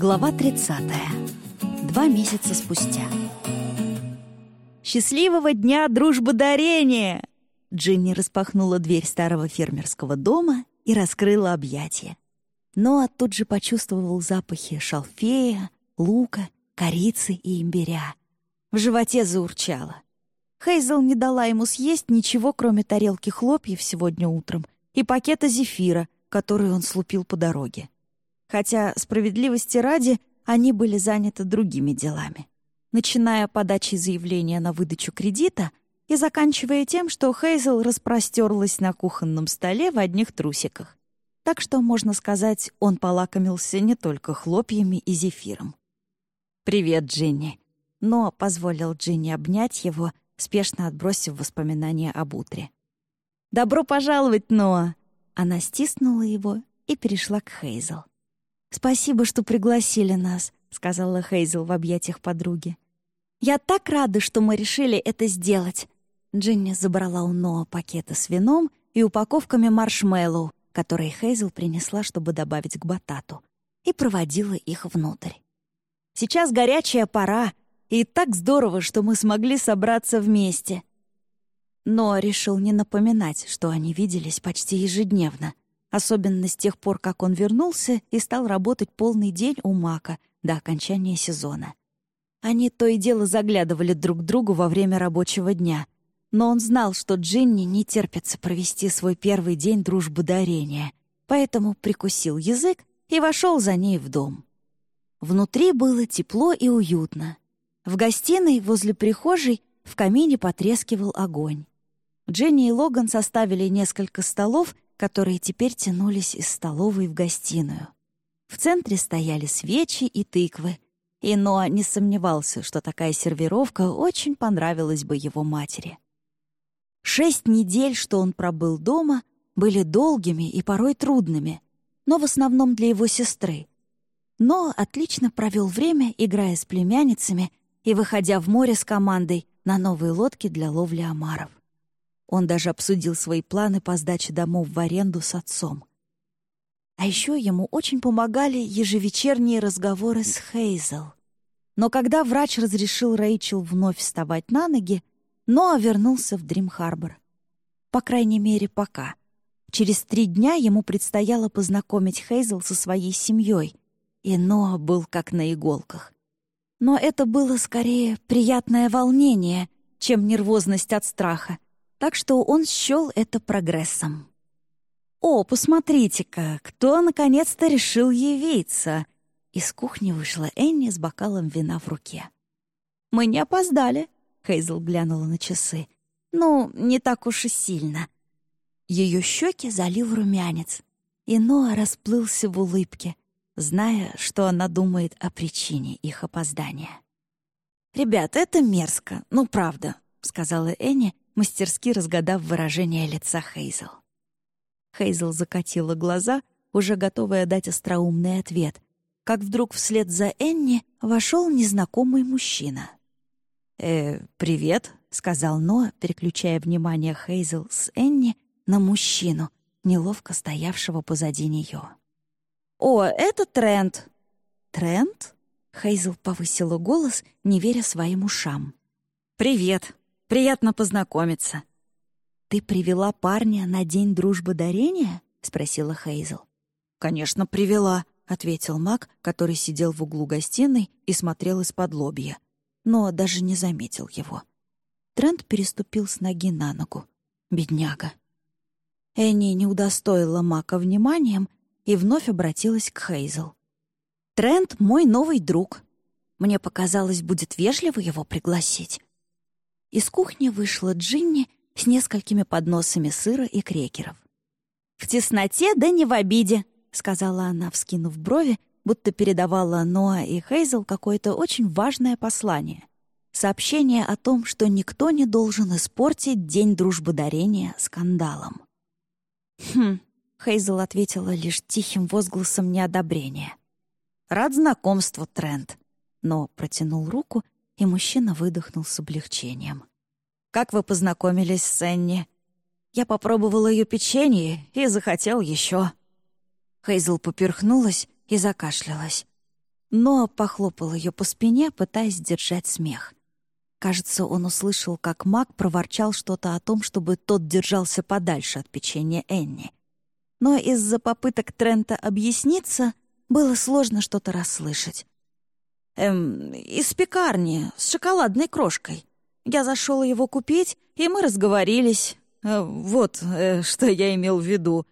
Глава 30. Два месяца спустя. «Счастливого дня дружбы-дарения!» Джинни распахнула дверь старого фермерского дома и раскрыла объятия. Ноа тут же почувствовал запахи шалфея, лука, корицы и имбиря. В животе заурчало. Хейзел не дала ему съесть ничего, кроме тарелки хлопьев сегодня утром и пакета зефира, который он слупил по дороге хотя, справедливости ради, они были заняты другими делами. Начиная подачей заявления на выдачу кредита и заканчивая тем, что Хейзел распростерлась на кухонном столе в одних трусиках. Так что, можно сказать, он полакомился не только хлопьями и зефиром. «Привет, Джинни!» Но позволил Джинни обнять его, спешно отбросив воспоминания об утре. «Добро пожаловать, Ноа!» Она стиснула его и перешла к Хейзел. «Спасибо, что пригласили нас», — сказала Хейзел в объятиях подруги. «Я так рада, что мы решили это сделать». Джинни забрала у Ноа пакеты с вином и упаковками маршмеллоу, которые Хейзел принесла, чтобы добавить к батату, и проводила их внутрь. «Сейчас горячая пора, и так здорово, что мы смогли собраться вместе». Ноа решил не напоминать, что они виделись почти ежедневно, особенно с тех пор, как он вернулся и стал работать полный день у Мака до окончания сезона. Они то и дело заглядывали друг к другу во время рабочего дня, но он знал, что Джинни не терпится провести свой первый день дружбы дарения, поэтому прикусил язык и вошел за ней в дом. Внутри было тепло и уютно. В гостиной возле прихожей в камине потрескивал огонь. Дженни и Логан составили несколько столов которые теперь тянулись из столовой в гостиную. В центре стояли свечи и тыквы, и Ноа не сомневался, что такая сервировка очень понравилась бы его матери. Шесть недель, что он пробыл дома, были долгими и порой трудными, но в основном для его сестры. Но отлично провел время, играя с племянницами и выходя в море с командой на новые лодки для ловли омаров. Он даже обсудил свои планы по сдаче домов в аренду с отцом. А еще ему очень помогали ежевечерние разговоры с Хейзел. Но когда врач разрешил Рэйчел вновь вставать на ноги, Ноа вернулся в Дрим-Харбор. По крайней мере, пока. Через три дня ему предстояло познакомить Хейзел со своей семьей, и Ноа был как на иголках. Но это было скорее приятное волнение, чем нервозность от страха — так что он счел это прогрессом. «О, посмотрите-ка, кто наконец-то решил явиться!» Из кухни вышла Энни с бокалом вина в руке. «Мы не опоздали», — Хейзл глянула на часы. «Ну, не так уж и сильно». Ее щеки залил румянец, и Ноа расплылся в улыбке, зная, что она думает о причине их опоздания. «Ребята, это мерзко, ну правда», — сказала Энни, мастерски разгадав выражение лица Хейзел. Хейзел закатила глаза, уже готовая дать остроумный ответ, как вдруг вслед за Энни вошел незнакомый мужчина. «Э, привет», — сказал Ноа, переключая внимание Хейзел с Энни на мужчину, неловко стоявшего позади нее. «О, это Трент!» «Трент?» — Хейзел повысила голос, не веря своим ушам. «Привет!» Приятно познакомиться». «Ты привела парня на День дружбы дарения?» — спросила Хейзел. «Конечно, привела», — ответил Мак, который сидел в углу гостиной и смотрел из-под лобья, но даже не заметил его. Трент переступил с ноги на ногу. Бедняга. Энни не удостоила Мака вниманием и вновь обратилась к Хейзел. «Трент — мой новый друг. Мне показалось, будет вежливо его пригласить. Из кухни вышла Джинни с несколькими подносами сыра и крекеров. «В тесноте, да не в обиде», — сказала она, вскинув брови, будто передавала Ноа и Хейзел какое-то очень важное послание. Сообщение о том, что никто не должен испортить День дружбы дарения скандалом. «Хм», — Хейзел ответила лишь тихим возгласом неодобрения. «Рад знакомству, Трент», но протянул руку и мужчина выдохнул с облегчением. «Как вы познакомились с Энни?» «Я попробовал ее печенье и захотел еще». Хейзл поперхнулась и закашлялась. Но похлопал ее по спине, пытаясь сдержать смех. Кажется, он услышал, как маг проворчал что-то о том, чтобы тот держался подальше от печенья Энни. Но из-за попыток Трента объясниться было сложно что-то расслышать. «Эм, из пекарни, с шоколадной крошкой. Я зашел его купить, и мы разговорились. Э, вот, э, что я имел в виду».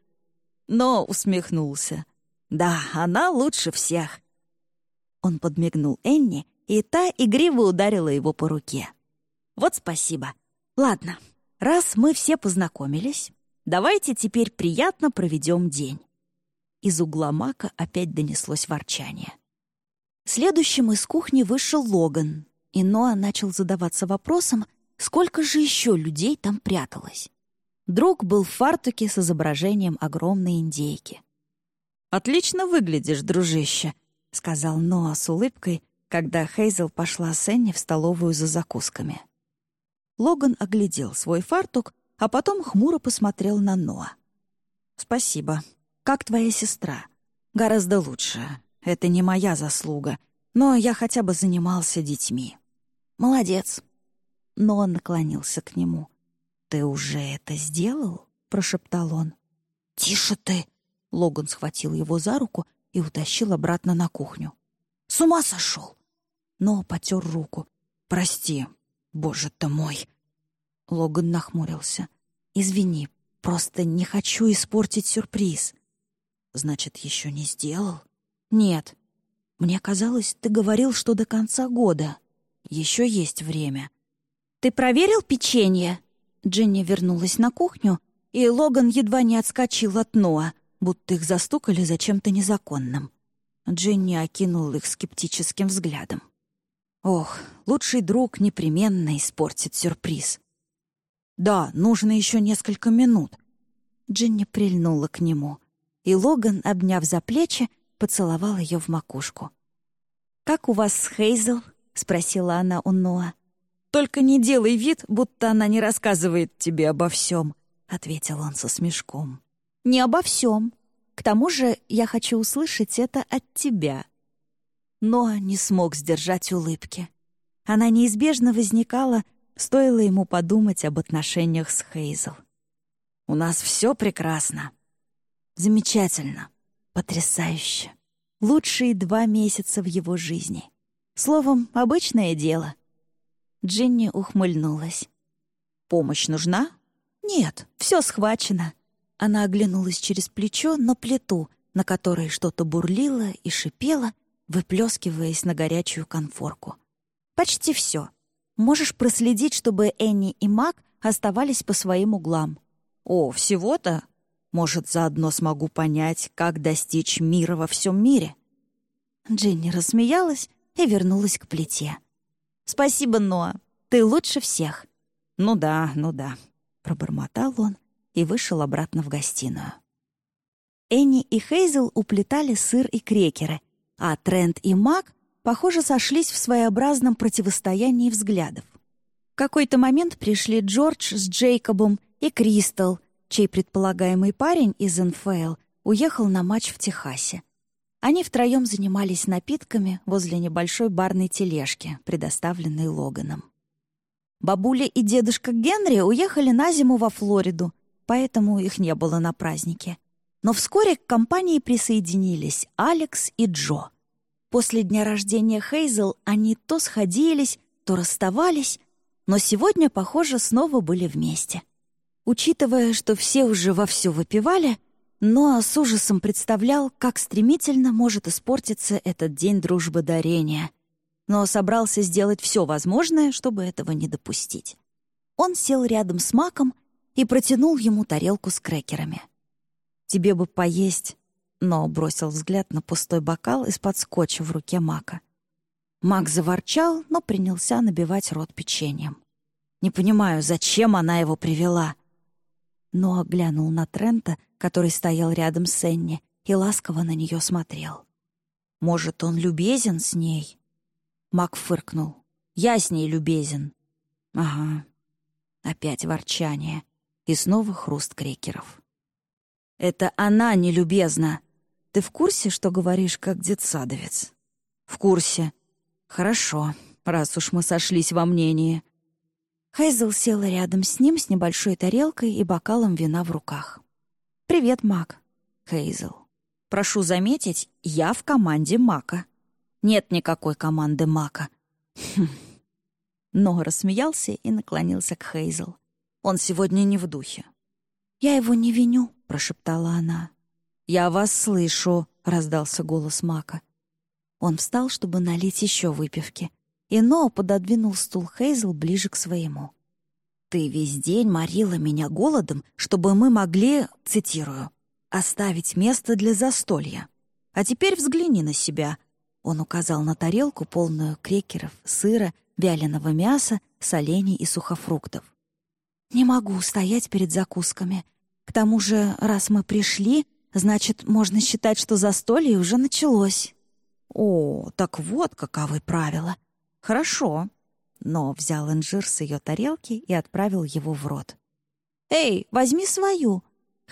Но усмехнулся. «Да, она лучше всех». Он подмигнул Энни, и та игриво ударила его по руке. «Вот спасибо. Ладно, раз мы все познакомились, давайте теперь приятно проведем день». Из угла мака опять донеслось ворчание. Следующим из кухни вышел Логан, и Ноа начал задаваться вопросом, сколько же еще людей там пряталось. Друг был в фартуке с изображением огромной индейки. «Отлично выглядишь, дружище», — сказал Ноа с улыбкой, когда Хейзел пошла с Энни в столовую за закусками. Логан оглядел свой фартук, а потом хмуро посмотрел на Ноа. «Спасибо. Как твоя сестра?» «Гораздо лучше. Это не моя заслуга, но я хотя бы занимался детьми». «Молодец». Но он наклонился к нему. «Ты уже это сделал?» — прошептал он. «Тише ты!» Логан схватил его за руку и утащил обратно на кухню. «С ума сошел!» Но потер руку. «Прости, боже ты мой!» Логан нахмурился. «Извини, просто не хочу испортить сюрприз». «Значит, еще не сделал?» «Нет. Мне казалось, ты говорил, что до конца года. Еще есть время». «Ты проверил печенье?» Дженни вернулась на кухню, и Логан едва не отскочил от Ноа, будто их застукали за чем-то незаконным. Дженни окинул их скептическим взглядом. Ох, лучший друг непременно испортит сюрприз. Да, нужно еще несколько минут. Дженни прильнула к нему, и Логан, обняв за плечи, поцеловал ее в макушку. «Как у вас с Хейзел?» — спросила она у Ноа. «Только не делай вид, будто она не рассказывает тебе обо всем», — ответил он со смешком. «Не обо всем. К тому же я хочу услышать это от тебя». Но не смог сдержать улыбки. Она неизбежно возникала, стоило ему подумать об отношениях с Хейзел. «У нас все прекрасно. Замечательно. Потрясающе. Лучшие два месяца в его жизни. Словом, обычное дело». Джинни ухмыльнулась. «Помощь нужна?» «Нет, все схвачено». Она оглянулась через плечо на плиту, на которой что-то бурлило и шипело, выплескиваясь на горячую конфорку. «Почти все. Можешь проследить, чтобы Энни и Мак оставались по своим углам». «О, всего-то? Может, заодно смогу понять, как достичь мира во всем мире?» Дженни рассмеялась и вернулась к плите. «Спасибо, Ноа. Ты лучше всех». «Ну да, ну да», — пробормотал он и вышел обратно в гостиную. Энни и Хейзел уплетали сыр и крекеры, а Трент и Мак, похоже, сошлись в своеобразном противостоянии взглядов. В какой-то момент пришли Джордж с Джейкобом и Кристал, чей предполагаемый парень из Энфейл уехал на матч в Техасе. Они втроем занимались напитками возле небольшой барной тележки, предоставленной Логаном. Бабуля и дедушка Генри уехали на зиму во Флориду, поэтому их не было на празднике. Но вскоре к компании присоединились Алекс и Джо. После дня рождения Хейзел они то сходились, то расставались, но сегодня, похоже, снова были вместе. Учитывая, что все уже вовсю выпивали, Ноа с ужасом представлял, как стремительно может испортиться этот день дружбы дарения, но собрался сделать все возможное, чтобы этого не допустить. Он сел рядом с Маком и протянул ему тарелку с крекерами. Тебе бы поесть, но бросил взгляд на пустой бокал из-под скотча в руке Мака. Мак заворчал, но принялся набивать рот печеньем. «Не понимаю, зачем она его привела?» Но оглянул на Трента, который стоял рядом с Энни, и ласково на нее смотрел. «Может, он любезен с ней?» Мак фыркнул. «Я с ней любезен». «Ага». Опять ворчание. И снова хруст крекеров. Это она нелюбезна. Ты в курсе, что говоришь как детсадовец? «В курсе. Хорошо, раз уж мы сошлись во мнении». Хейзел села рядом с ним с небольшой тарелкой и бокалом вина в руках. «Привет, Мак». «Хейзел. Прошу заметить, я в команде Мака. Нет никакой команды Мака». Хм. Но рассмеялся и наклонился к Хейзел. «Он сегодня не в духе». «Я его не виню», — прошептала она. «Я вас слышу», — раздался голос Мака. Он встал, чтобы налить еще выпивки, и Ноа пододвинул стул Хейзел ближе к своему. «Ты весь день морила меня голодом, чтобы мы могли, цитирую, «оставить место для застолья. А теперь взгляни на себя». Он указал на тарелку, полную крекеров, сыра, вяленого мяса, солений и сухофруктов. «Не могу стоять перед закусками. К тому же, раз мы пришли, значит, можно считать, что застолье уже началось». «О, так вот каковы правила. Хорошо но взял инжир с ее тарелки и отправил его в рот. «Эй, возьми свою!»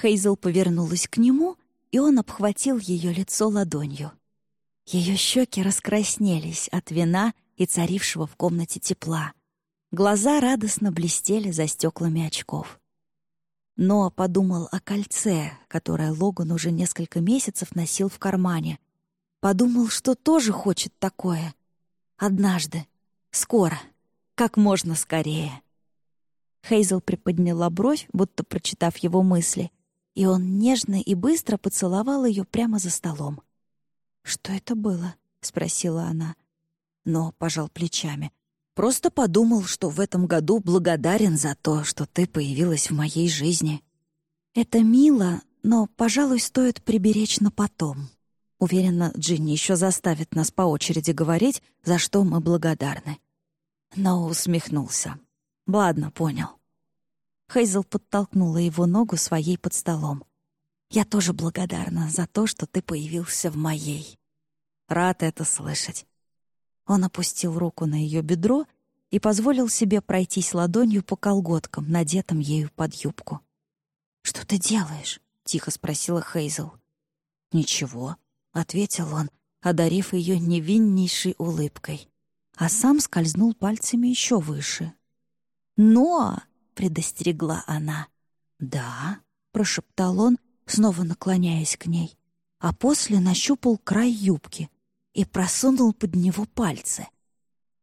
Хейзел повернулась к нему, и он обхватил ее лицо ладонью. Ее щеки раскраснелись от вина и царившего в комнате тепла. Глаза радостно блестели за стеклами очков. Но подумал о кольце, которое Логан уже несколько месяцев носил в кармане. Подумал, что тоже хочет такое. Однажды. Скоро как можно скорее. Хейзел приподняла бровь, будто прочитав его мысли, и он нежно и быстро поцеловал ее прямо за столом. «Что это было?» — спросила она. Но пожал плечами. «Просто подумал, что в этом году благодарен за то, что ты появилась в моей жизни». «Это мило, но, пожалуй, стоит приберечь на потом». Уверена, Джинни еще заставит нас по очереди говорить, за что мы благодарны. Но усмехнулся. «Ладно, понял». Хейзел подтолкнула его ногу своей под столом. «Я тоже благодарна за то, что ты появился в моей. Рад это слышать». Он опустил руку на ее бедро и позволил себе пройтись ладонью по колготкам, надетым ею под юбку. «Что ты делаешь?» — тихо спросила Хейзел. «Ничего», — ответил он, одарив ее невиннейшей улыбкой а сам скользнул пальцами еще выше. «Но!» — предостерегла она. «Да», — прошептал он, снова наклоняясь к ней, а после нащупал край юбки и просунул под него пальцы.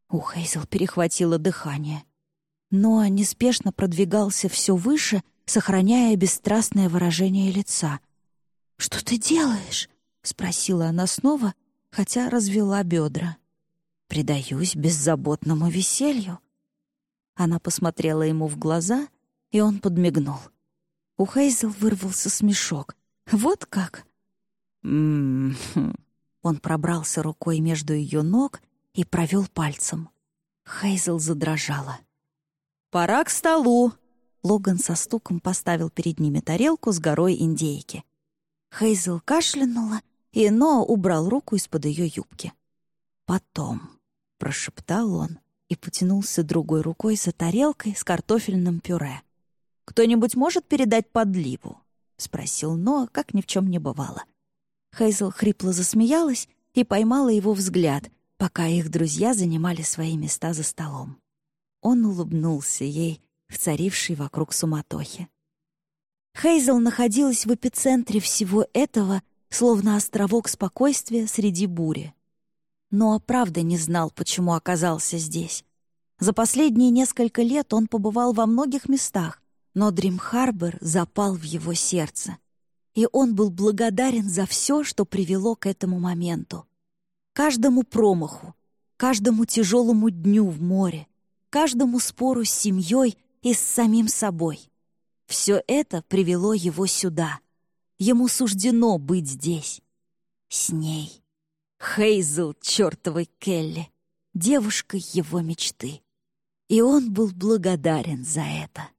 У Хейзел перехватило дыхание. Но неспешно продвигался все выше, сохраняя бесстрастное выражение лица. «Что ты делаешь?» — спросила она снова, хотя развела бедра предаюсь беззаботному веселью». Она посмотрела ему в глаза, и он подмигнул. У Хейзел вырвался смешок. «Вот как?» «М-м-м...» Он пробрался рукой между ее ног и провел пальцем. Хейзел задрожала. «Пора к столу!» Логан со стуком поставил перед ними тарелку с горой индейки. Хейзел кашлянула, и Ноа убрал руку из-под ее юбки. «Потом», прошептал он и потянулся другой рукой за тарелкой с картофельным пюре. «Кто-нибудь может передать подливу?» — спросил Ноа, как ни в чем не бывало. Хейзел хрипло засмеялась и поймала его взгляд, пока их друзья занимали свои места за столом. Он улыбнулся ей, в царившей вокруг суматохе. Хейзел находилась в эпицентре всего этого, словно островок спокойствия среди бури но правда не знал, почему оказался здесь. За последние несколько лет он побывал во многих местах, но Дрим-Харбор запал в его сердце. И он был благодарен за все, что привело к этому моменту. Каждому промаху, каждому тяжелому дню в море, каждому спору с семьей и с самим собой. Все это привело его сюда. Ему суждено быть здесь. С ней. Хейзел чертовой Келли, девушка его мечты. И он был благодарен за это.